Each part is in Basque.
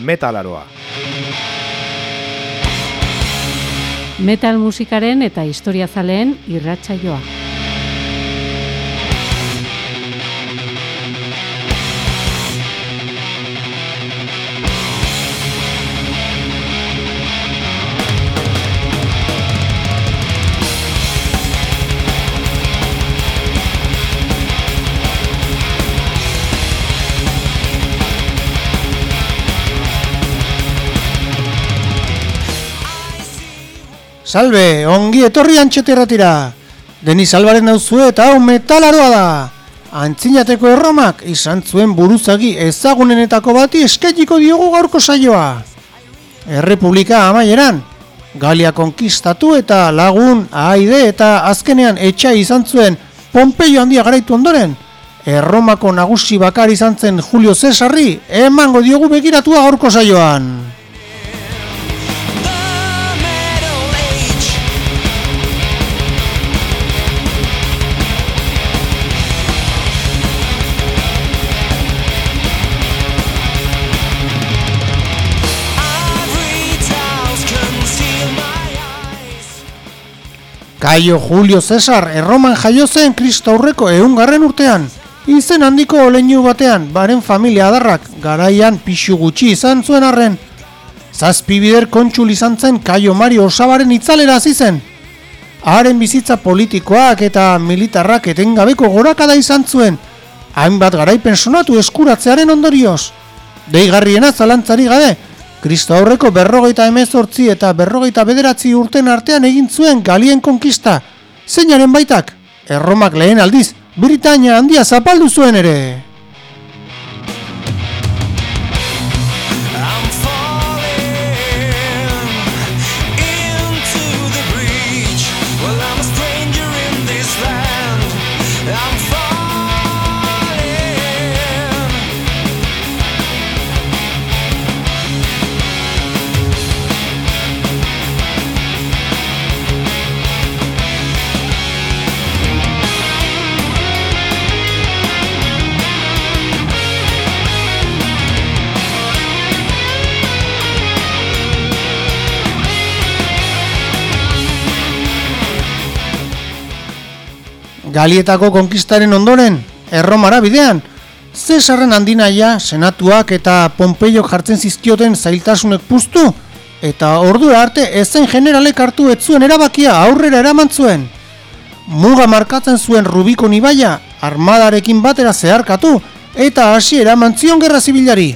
Metalaroa. Metal musikaren eta historiazaleen irratsaioa. Salve, ongi etorri antxeterratira. Deni salbaren dauzu eta hau metalaroa da. Antzinateko erromak izan zuen buruzagi ezagunenetako bati eskaitiko diogu gaurko saioa. Errepublika amaieran, Galia konkistatu eta lagun, aide eta azkenean etxai izan zuen Pompeio handia garaitu ondoren, Erromako nagusi bakar izan zen Julio Cesarri, emango diogu begiratua gaurko saioan. Kaio Julio Cesar erroman jaio zen Kristo aurreko eungarren urtean. Izen handiko oleinu batean, baren familia adarrak, garaian pixu gutxi izan zuen arren. Zazpi bider kontxul izan zen Kaio Mario Osabaren itzalera hasi zen. Haren bizitza politikoak eta militarrak etengabeko gorakada izan zuen. Hainbat garaipen sonatu eskuratzearen ondorioz. Deigarriena zalantzari gabe, Kristo aurreko berrogeita emezortzi eta berrogeita bederatzi urten artean egin zuen galien konkista. Zeinaren baitak, erromak lehen aldiz, Britania handia zapaldu zuen ere. Galietako konkistaren ondoren, erromara bidean, Cesarren handinaia, senatuak eta Pompeio jartzen zizkioten zailtasunek puztu, eta ordura arte ezen generalek hartu etzuen erabakia aurrera eraman zuen. Muga markatzen zuen Rubiko nibaia, armadarekin batera zeharkatu, eta hasi eraman zion gerra zibilari.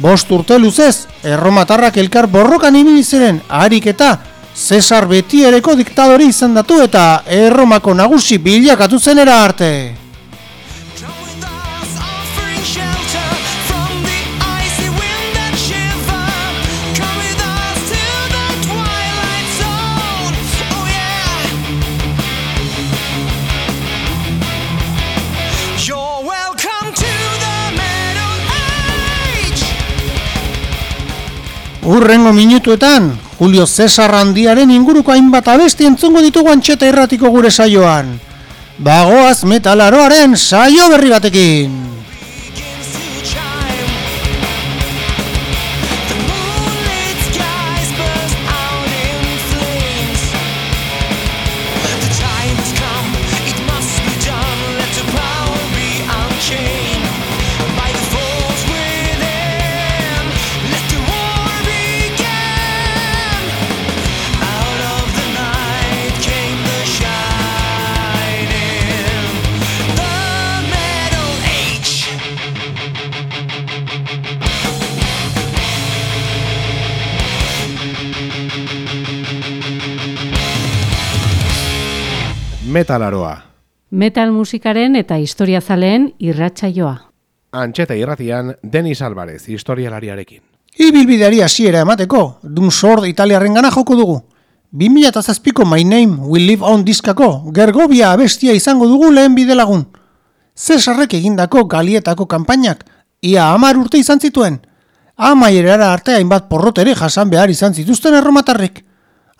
Bost urte luzez, erromatarrak elkar borrokan ibili ziren, harik eta Cesar beti ereko diktadori izan datu eta erromako nagusi bilakatu zenera arte. Urrengo minutuetan, Julio Cesar handiaren inguruko hainbat abesti entzungo ditugu antxeta erratiko gure saioan. Bagoaz metalaroaren saio berri batekin. Metalaroa. Metal musikaren eta historiazaleen irratsaioa. Antxeta irratian, Denis Alvarez, historialariarekin. Ibilbideari hasiera emateko, dun sord italiarren gana joko dugu. 2008ko My Name Will Live On diskako, gergobia abestia izango dugu lehen bidelagun. Cesarrek egindako galietako kanpainak, ia amar urte izan zituen. Amaierara arte hainbat porrotere jasan behar izan zituzten erromatarrik.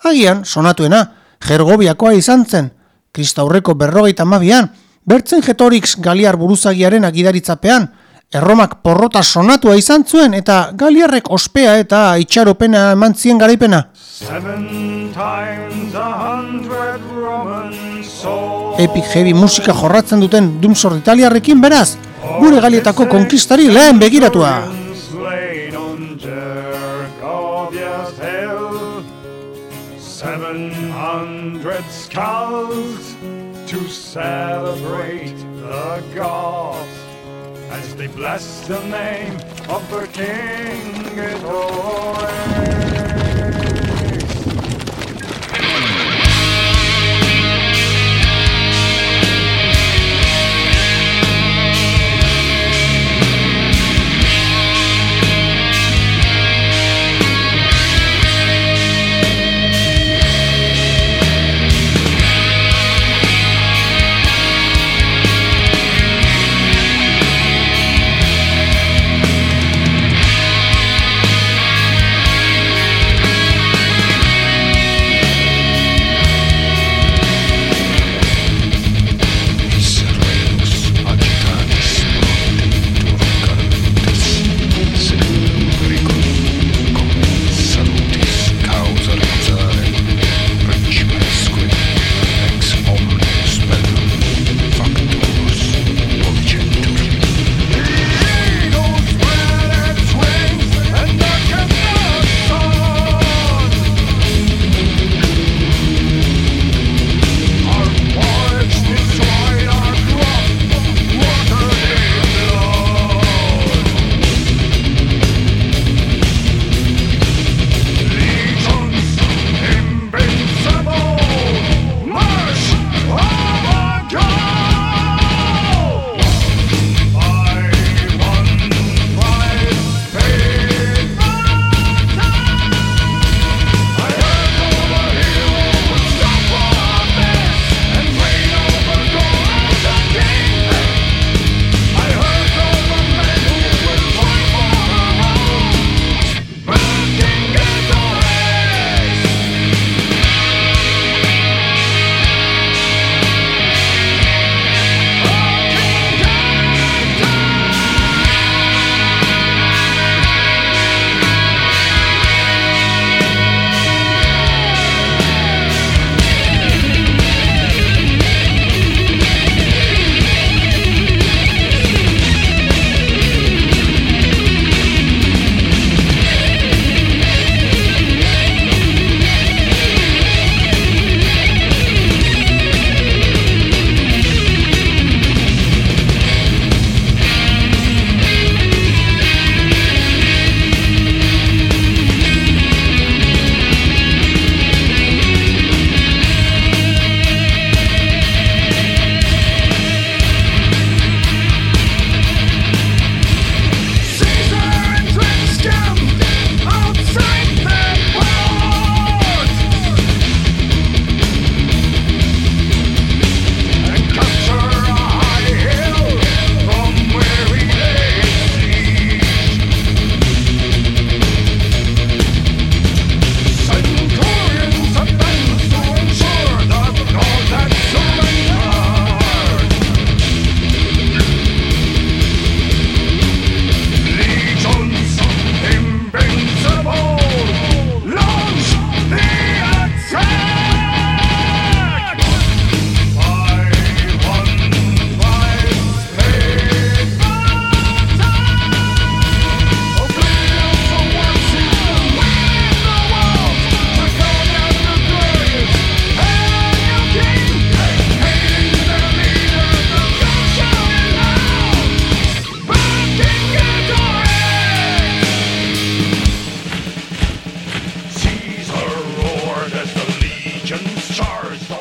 Agian, sonatuena, Gergobiakoa izan zen, Kristaurreko berrogeita mabian, bertzen jetorix galiar buruzagiaren agidaritzapean, Erromak porrota sonatua izan zuen eta galiarrek ospea eta itxaropena eman zien garaipena. Epic heavy musika jorratzen duten Doomsor italiarrekin beraz, gure galietako konkistari lehen begiratua. To celebrate the gods as they bless the name of their king.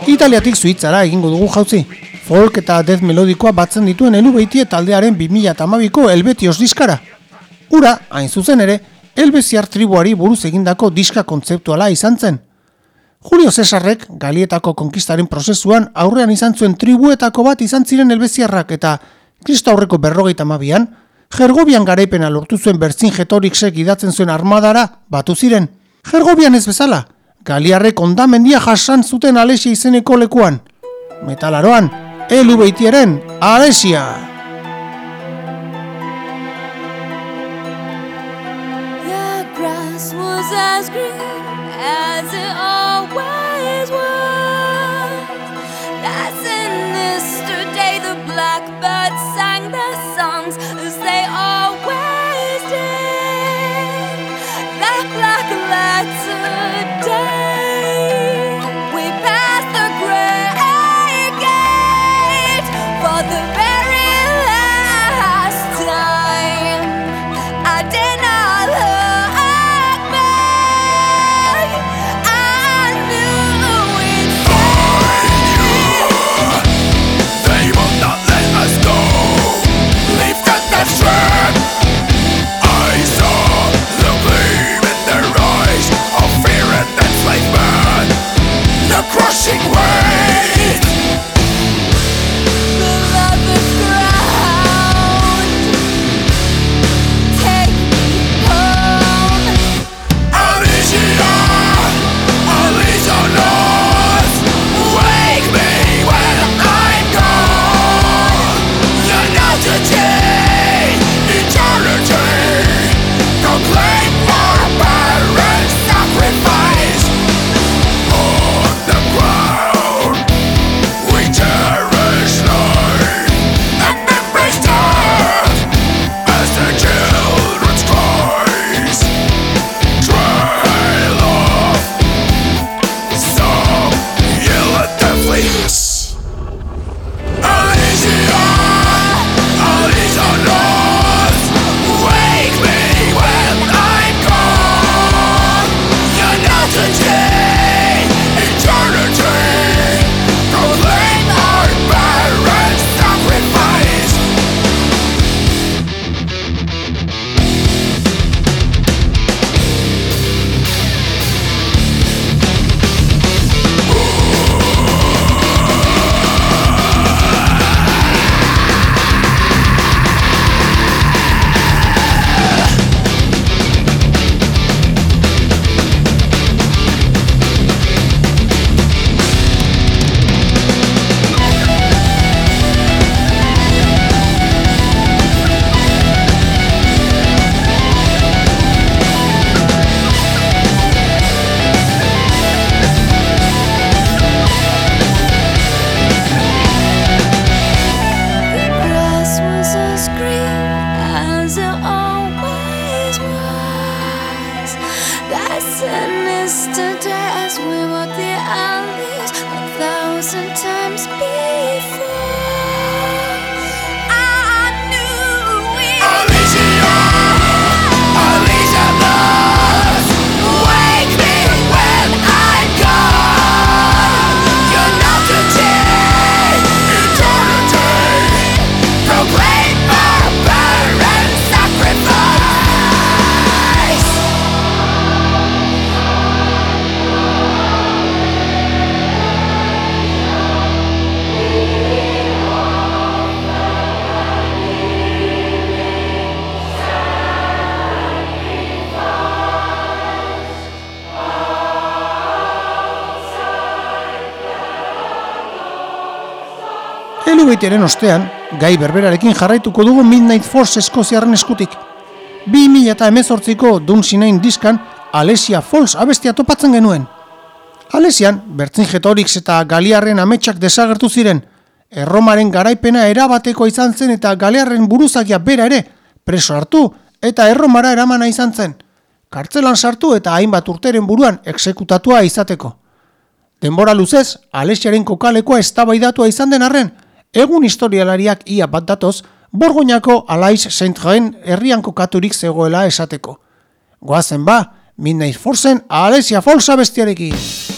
Italiatik zuitzara egingo dugu jauzi. Folk eta death melodikoa batzen dituen elu behitie taldearen 2008ko Elbetios diskara. Ura, hain zuzen ere, Elbeziar tribuari buruz egindako diska kontzeptuala izan zen. Julio Cesarrek, galietako konkistaren prozesuan aurrean izan zuen tribuetako bat izan ziren Elbeziarrak eta Kristo aurreko berrogeita mabian, Jergobian garaipena lortu zuen bertzin jetoriksek idatzen zuen armadara batu ziren. Jergobian ez bezala, Galiarrek ondamendia jasan zuten Alesia izeneko lekuan. Metalaroan, elu beitieren Alesia! The grass was as green as it always was. That's in this today the blackbird sang their songs as they all Sing words. zerbaitaren ostean, gai berberarekin jarraituko dugu Midnight Force Eskoziaren eskutik. 2018ko Dunsinain diskan Alesia Falls abestia topatzen genuen. Alesian, bertzin eta galiarren ametsak desagertu ziren, erromaren garaipena erabateko izan zen eta galiarren buruzakia bera ere, preso hartu eta erromara eramana izan zen, kartzelan sartu eta hainbat urteren buruan eksekutatua izateko. Denbora luzez, Alesiaren kokalekoa eztabaidatua izan den arren, egun historialariak ia bat datoz, Borgoñako Alaiz Saint-Jean herrian kokaturik zegoela esateko. Goazen ba, Midnight Forcen Alesia Forza bestiarekin!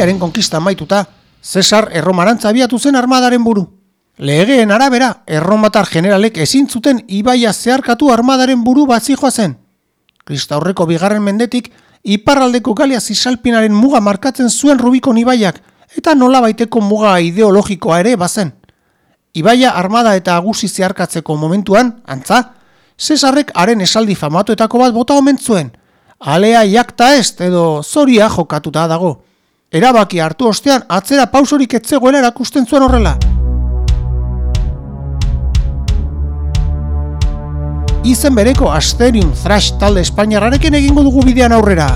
Falls. Galiaren konkista amaituta, Cesar erromarantza abiatu zen armadaren buru. Legeen arabera, erromatar generalek ezin zuten ibaia zeharkatu armadaren buru batzijoa zen. Kristaurreko bigarren mendetik, iparraldeko Galia zisalpinaren muga markatzen zuen Rubikon ibaiak, eta nola baiteko muga ideologikoa ere bazen. Ibaia armada eta agusi zeharkatzeko momentuan, antza, Cesarrek haren esaldi famatuetako bat bota omen zuen, alea jakta ez edo zoria jokatuta dago. Erabaki hartu ostean atzera pausorik etzegoela erakusten zuen horrela. Izen bereko Asterium Thrash talde Espainiarrarekin egingo dugu bidean aurrera.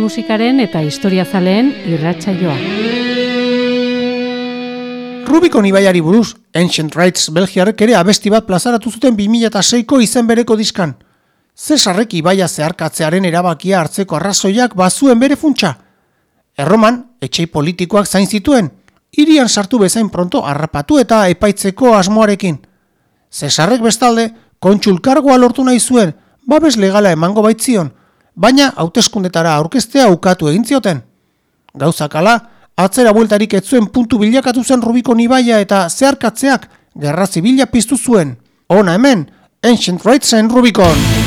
Musikaren eta historiazaleen irratsaioa. Rubicon ibaiari buruz, Ancient Rights Belgiarrek ere abesti bat plazaratu zuten 2006ko izen bereko diskan. Cesarrek ibaia zeharkatzearen erabakia hartzeko arrazoiak bazuen bere funtsa. Erroman, etxei politikoak zain zituen, irian sartu bezain pronto harrapatu eta epaitzeko asmoarekin. Cesarrek bestalde, kontsulkargoa lortu nahi zuen, babes legala emango baitzion, baina hauteskundetara aurkeztea ukatu egin zioten. Gauzak ala, atzera bueltarik ez zuen puntu bilakatu zen Rubikon ibaia eta zeharkatzeak gerra zibila piztu zuen. Ona hemen, Ancient Rightsen Rubicon.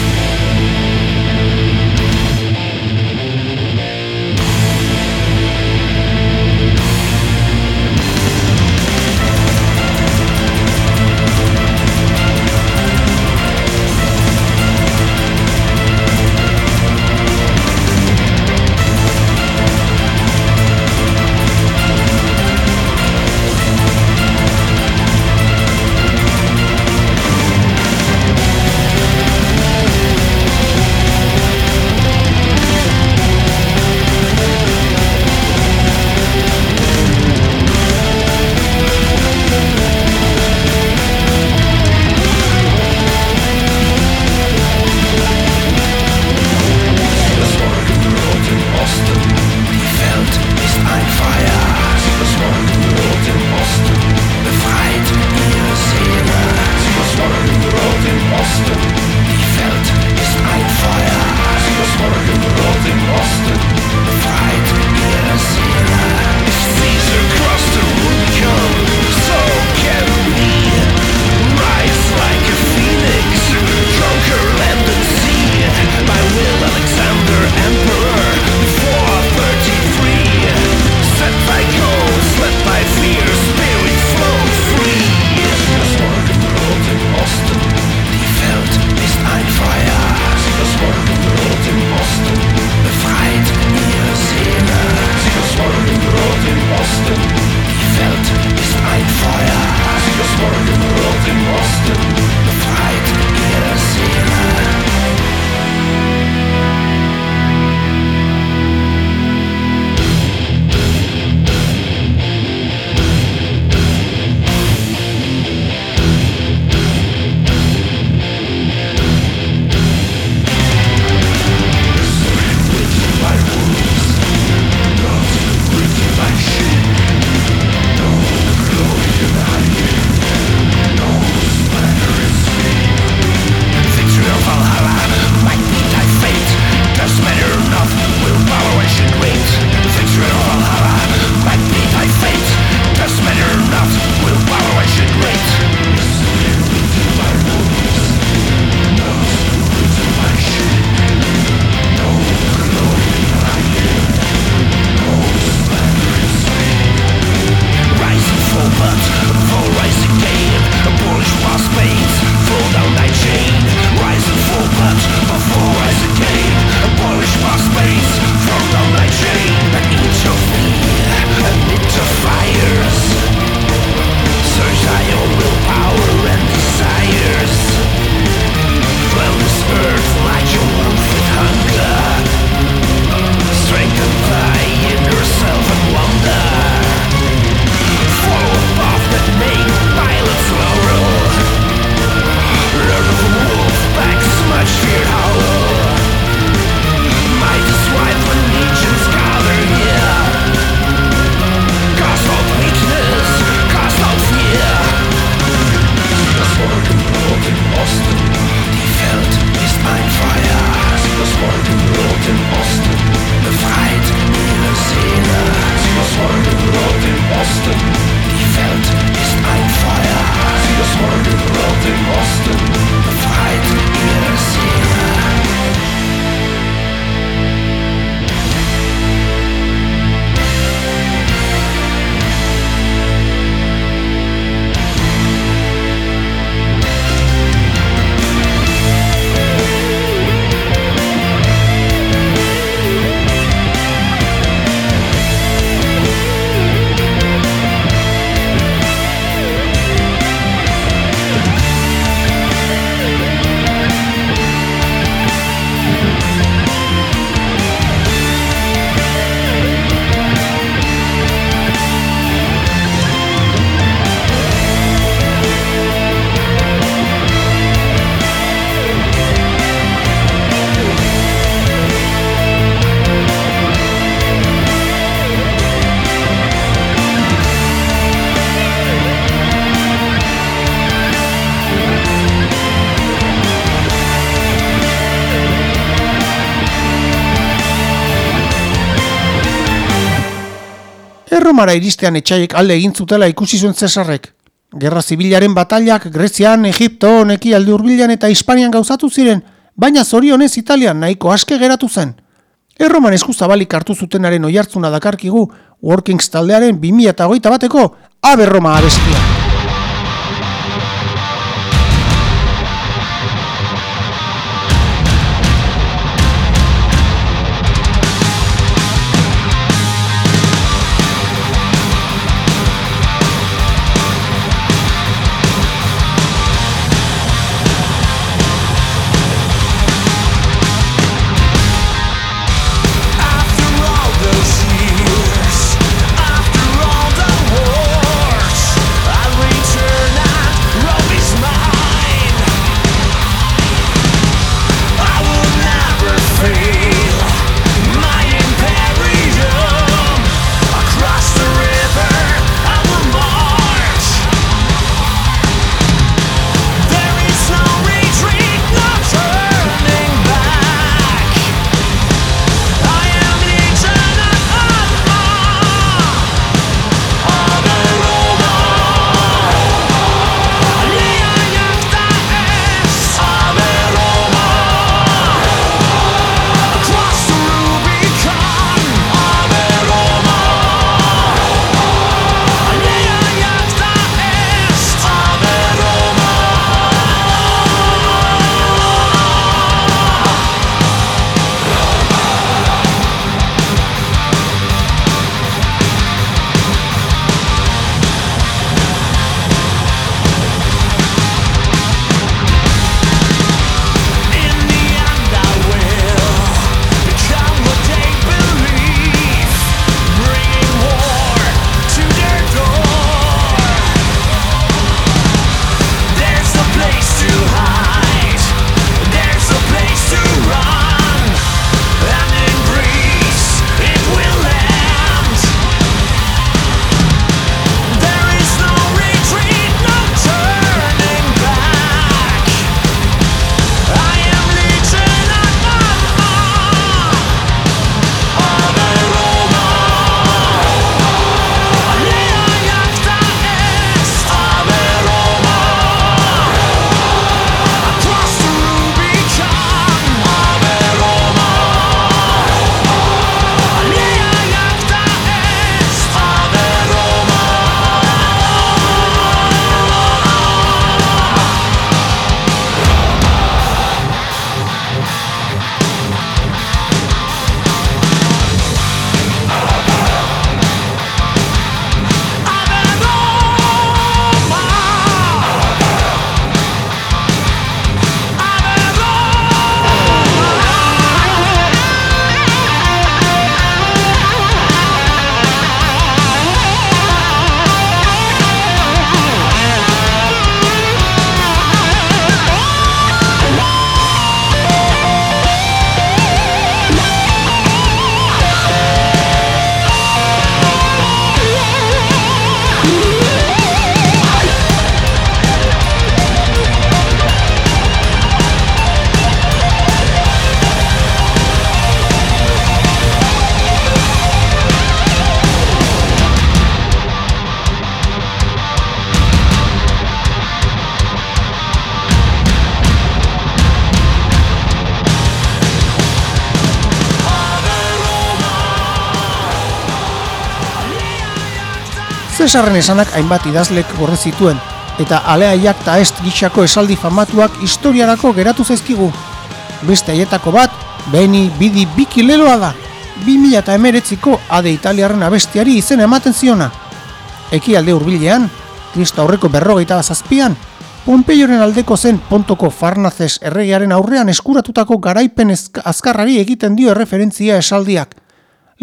Erromara iristean etxaiek alde egin zutela ikusi zuen Zesarrek. Gerra zibilaren batailak Grezian, Egipto, neki alde hurbilan eta Hispanian gauzatu ziren, baina zorionez Italian nahiko aske geratu zen. Erroman eskuzabalik hartu zutenaren oihartzuna dakarkigu Workings taldearen 2008 bateko Aberroma abestia. Zesarren esanak hainbat idazlek gorre zituen, eta aleaiak ta est gixako esaldi famatuak historiarako geratu zaizkigu. Beste haietako bat, Beni Bidi Biki leloa da, 2000 eta emeretziko ade italiarren abestiari izen ematen ziona. Ekialde hurbilean, Kristo aurreko berrogeita zazpian, Pompeioren aldeko zen Pontoko Farnazes erregearen aurrean eskuratutako garaipen azkarrari egiten dio erreferentzia esaldiak.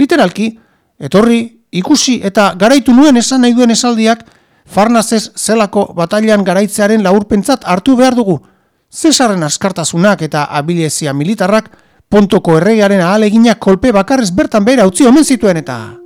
Literalki, etorri, ikusi eta garaitu nuen esan nahi duen esaldiak Farnazes zelako batailan garaitzearen laurpentzat hartu behar dugu. Zesarren askartasunak eta abilezia militarrak Pontoko erregearen ahaleginak kolpe bakarrez bertan behera utzi omen zituen eta...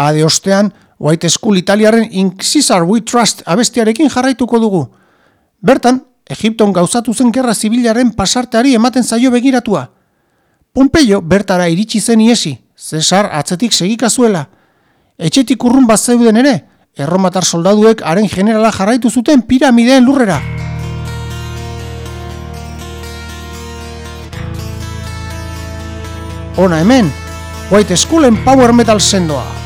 Abade ostean, White School Italiaren Incisar We Trust abestiarekin jarraituko dugu. Bertan, Egipton gauzatu zen gerra zibilaren pasarteari ematen zaio begiratua. Pompeio bertara iritsi zen iesi, Cesar atzetik segika zuela. Etxetik urrun bat zeuden ere, erromatar soldaduek haren generala jarraitu zuten piramideen lurrera. Ona hemen, White Schoolen Power Metal sendoa.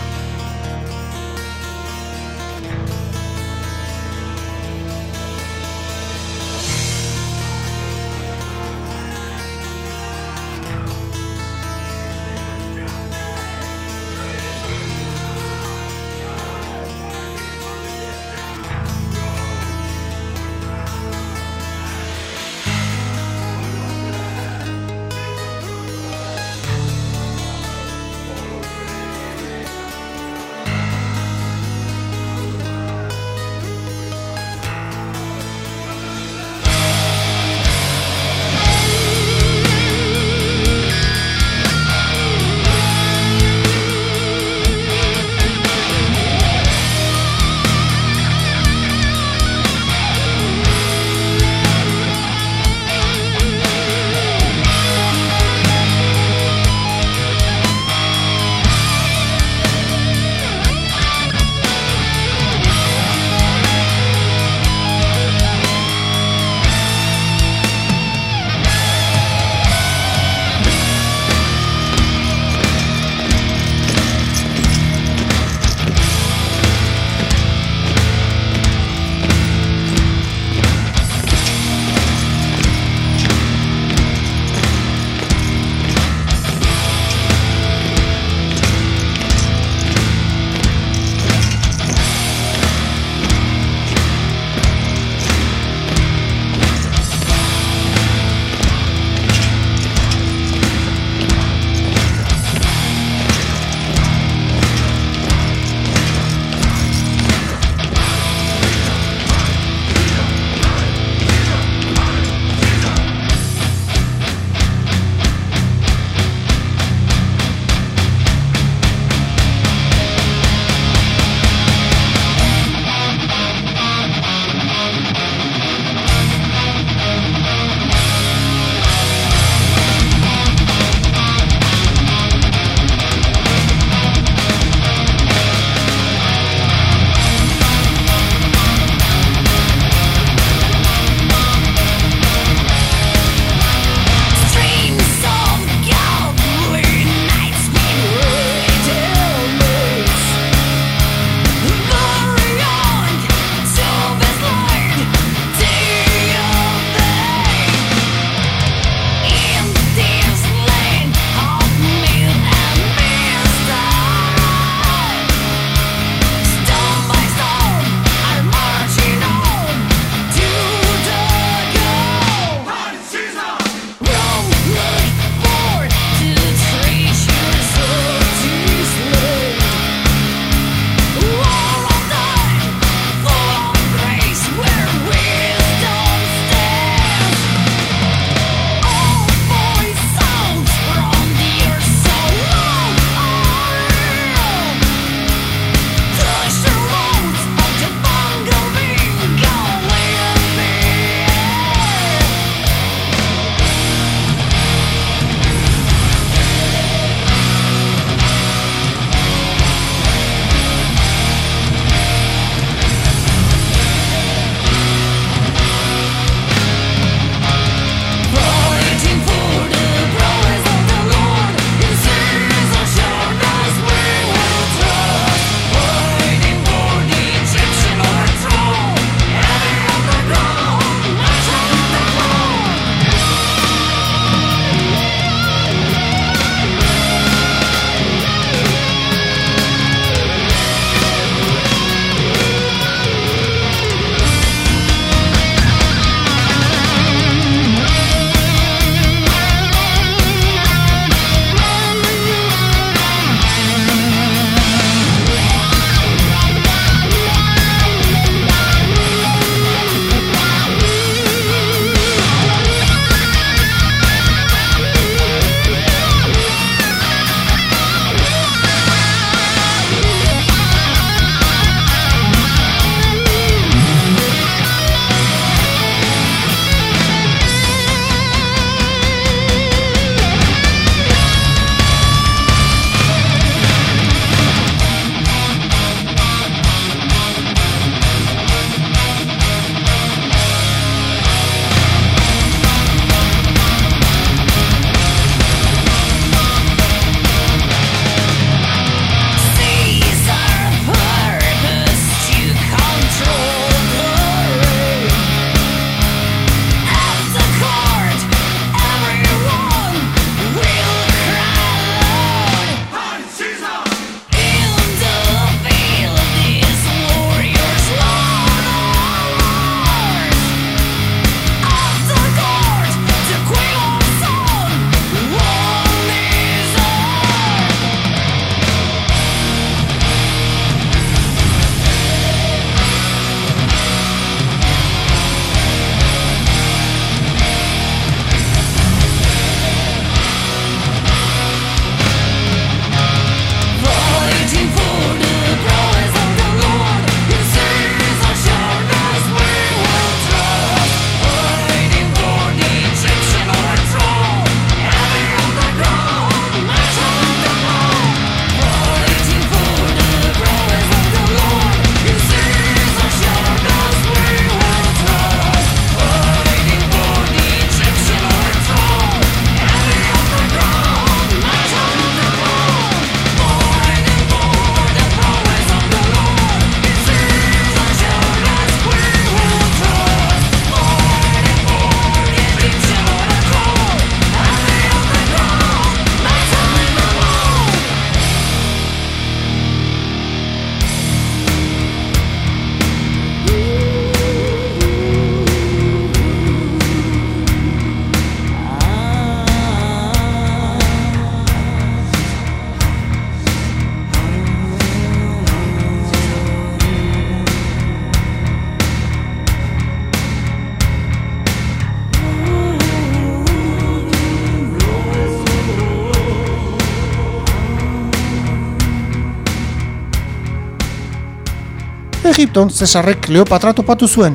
Egipton Cesarrek Kleopatra topatu zuen.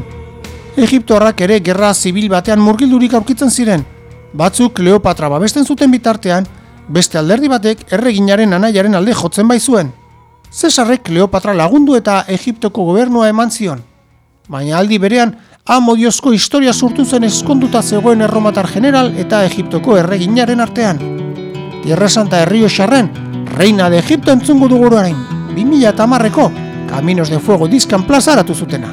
Egiptoarrak ere gerra zibil batean murgildurik aurkitzen ziren. Batzuk Kleopatra babesten zuten bitartean, beste alderdi batek erreginaren anaiaren alde jotzen bai zuen. Cesarrek Kleopatra lagundu eta Egiptoko gobernua eman zion. Baina aldi berean, amodiozko historia sortu zen eskonduta zegoen erromatar general eta Egiptoko erreginaren artean. Tierra Santa Herrio Xarren, Reina de Egipto entzungo dugu orain, 2000 eta marreko, Caminos de Fuego diskan plazaratu zutena.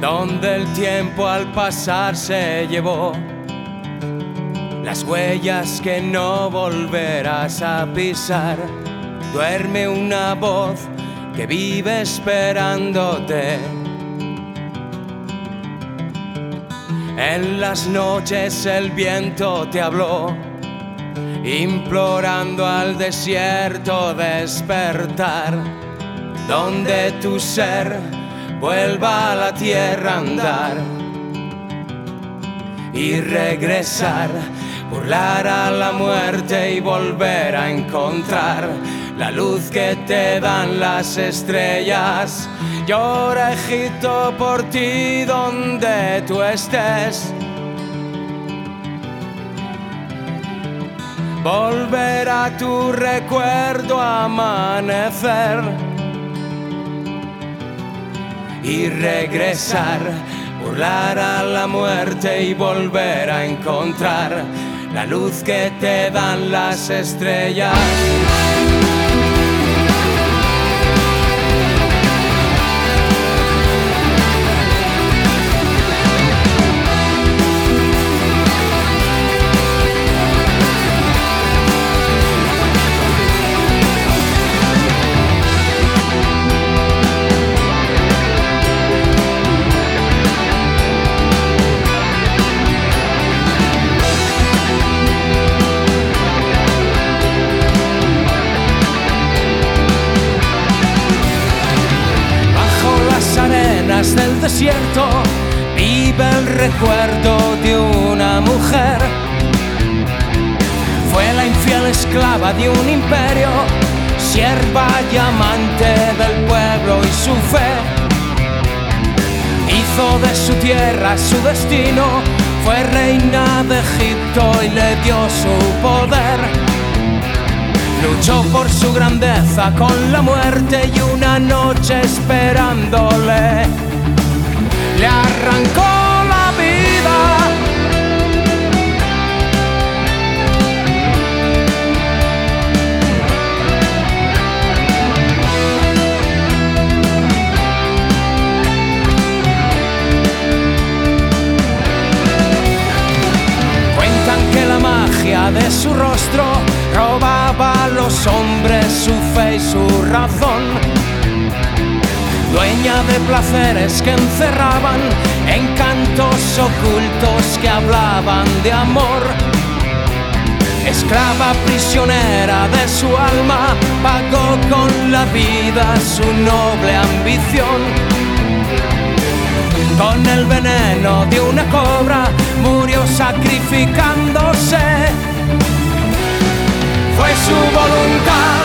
donde el tiempo al pasar se llevó las huellas que no volverás a pisar. Duerme una voz que vive esperándote. En las noches el viento te habló, implorando al desierto despertar, donde tu ser vuelva a la tierra andar y regresar, burlar a la muerte y volver a encontrar la luz que te dan las estrellas. Llora Egipto por ti donde tú estés. Volverá tu recuerdo a amanecer y regresar, burlar a la muerte y volver a encontrar la luz que te dan las estrellas. Su noble ambición. Con el veneno de una cobra murió sacrificándose. Fue su voluntad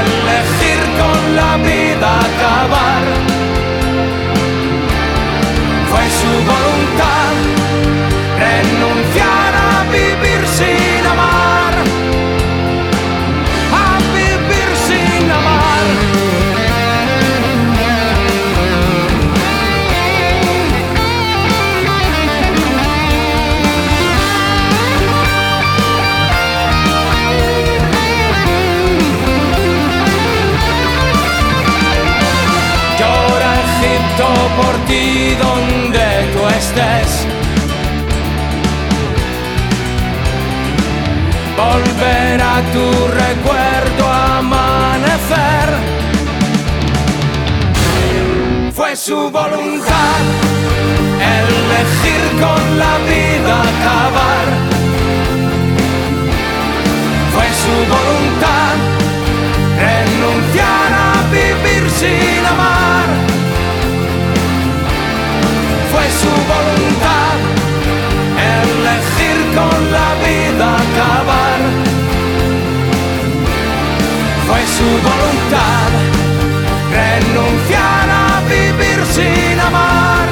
elegir con la vida acabar. Fue su voluntad renunciar estés. Volverá tu recuerdo a amanecer. Fue su voluntad elegir con la vida acabar. Fue su voluntad renunciar a vivir sin amar. Su voluntad elegir con la vida acabar. su voluntad, renunciar a vivir sin amar.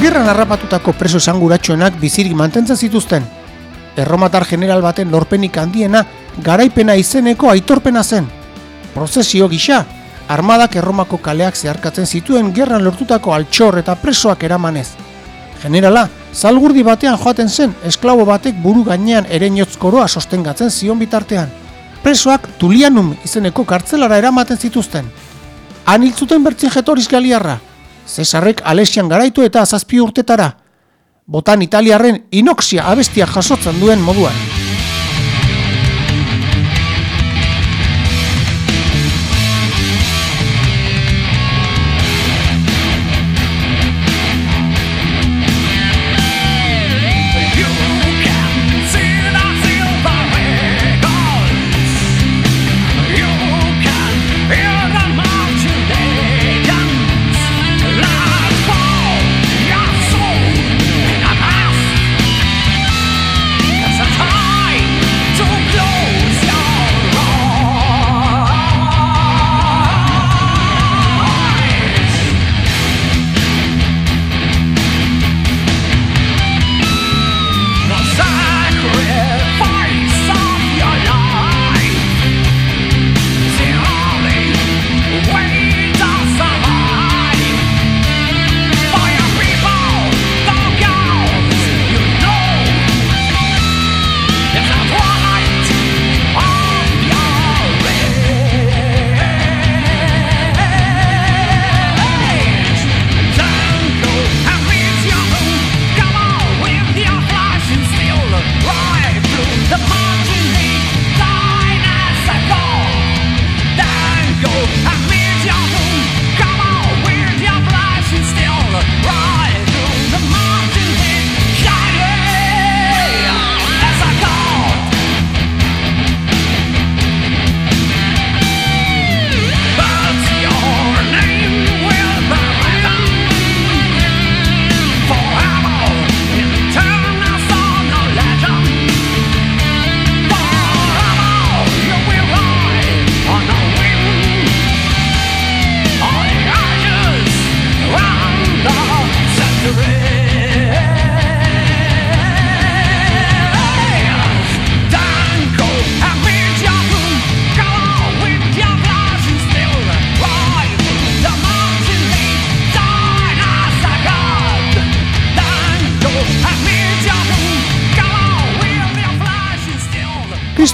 Gerran harrapatutako preso esanguratsuenak bizirik mantentzen zituzten. Erromatar general baten lorpenik handiena garaipena izeneko aitorpena zen. Prozesio gisa, armadak erromako kaleak zeharkatzen zituen gerran lortutako altxor eta presoak eramanez. Generala, zalgurdi batean joaten zen esklabo batek buru gainean ereñotz koroa sostengatzen zion bitartean. Presoak Tulianum izeneko kartzelara eramaten zituzten. Han hil zuten bertzin jetoriz galiarra, Cesarrek Alesian garaitu eta zazpi urtetara. Botan italiarren inoxia abestia jasotzen duen moduan.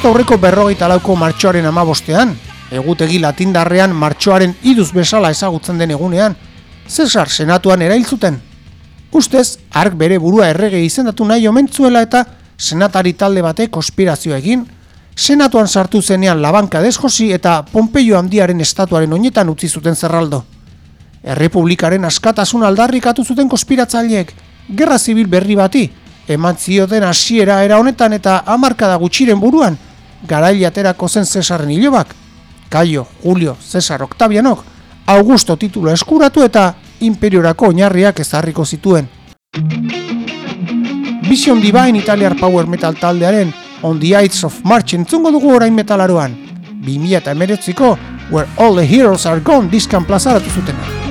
Kristo aurreko berrogeita lauko martxoaren amabostean, egutegi latindarrean martxoaren iduz bezala ezagutzen den egunean, Cesar senatuan erail zuten. Ustez, ark bere burua errege izendatu nahi omen zuela eta senatari talde batek konspirazio egin, senatuan sartu zenean labanka desjosi eta Pompeio handiaren estatuaren oinetan utzi zuten zerraldo. Errepublikaren askatasun aldarrikatu zuten konspiratzaileek, gerra zibil berri bati, eman zioten hasiera era honetan eta hamarkada gutxiren buruan, garaile aterako zen Cesarren hilobak, Caio, Julio, Cesar Octavianok, Augusto titulu eskuratu eta imperiorako oinarriak ezarriko zituen. Vision Divine Italiar Power Metal taldearen On the Heights of March entzungo dugu orain metalaroan. 2008ko Where All the Heroes Are Gone diskan plazaratu zutena.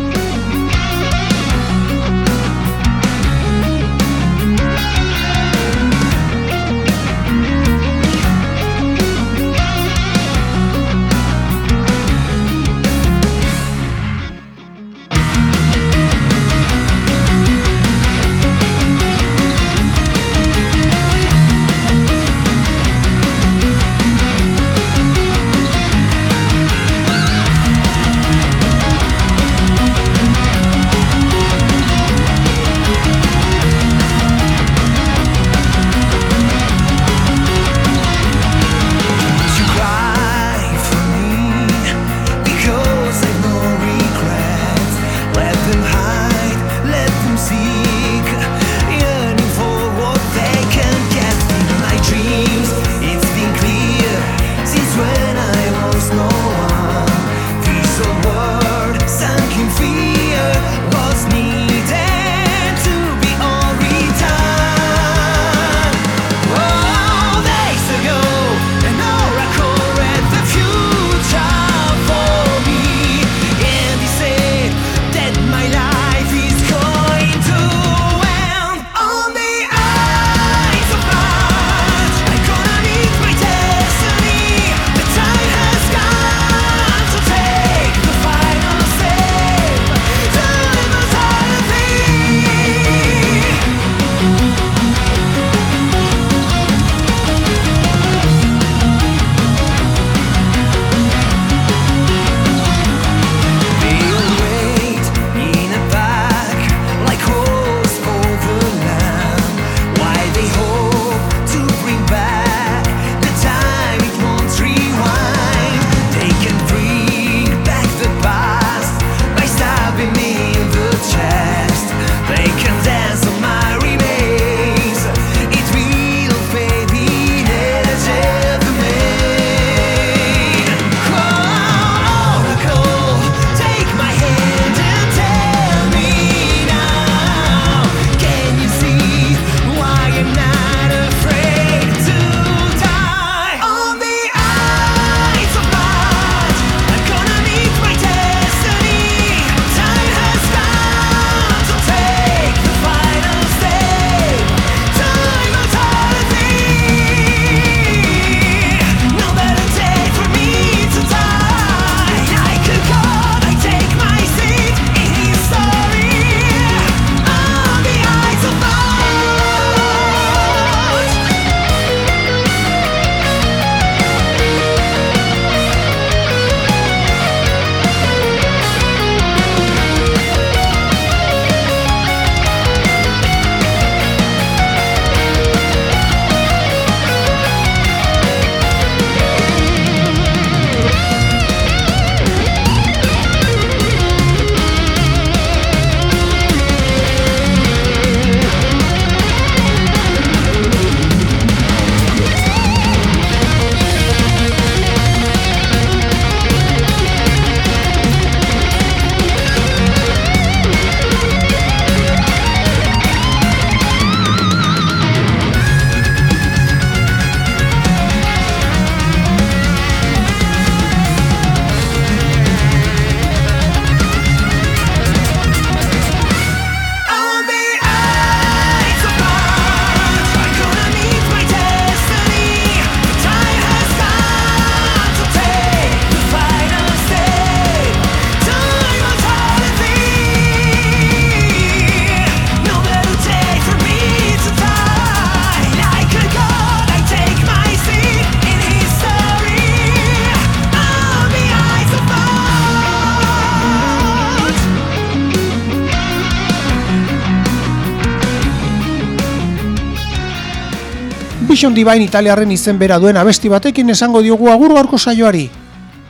Temptation Divine italiarren izen bera duen abesti batekin esango diogu agur gaurko saioari.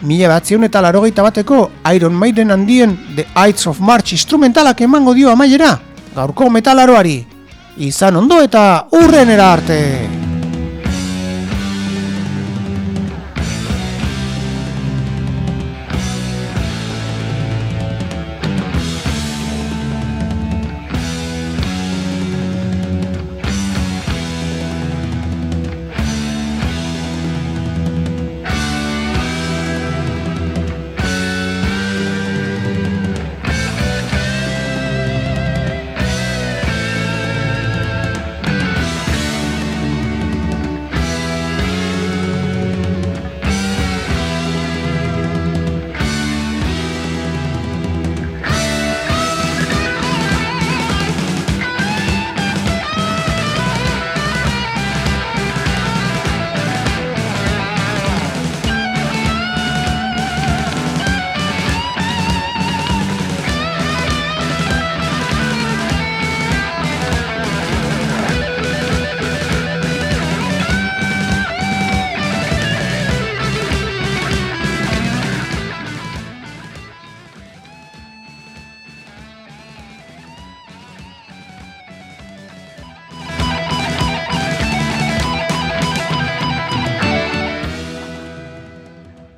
Mila batzion eta larogeita bateko Iron Maiden handien The Ides of March instrumentalak emango dio amaiera, gaurko metalaroari. Izan ondo eta urrenera arte!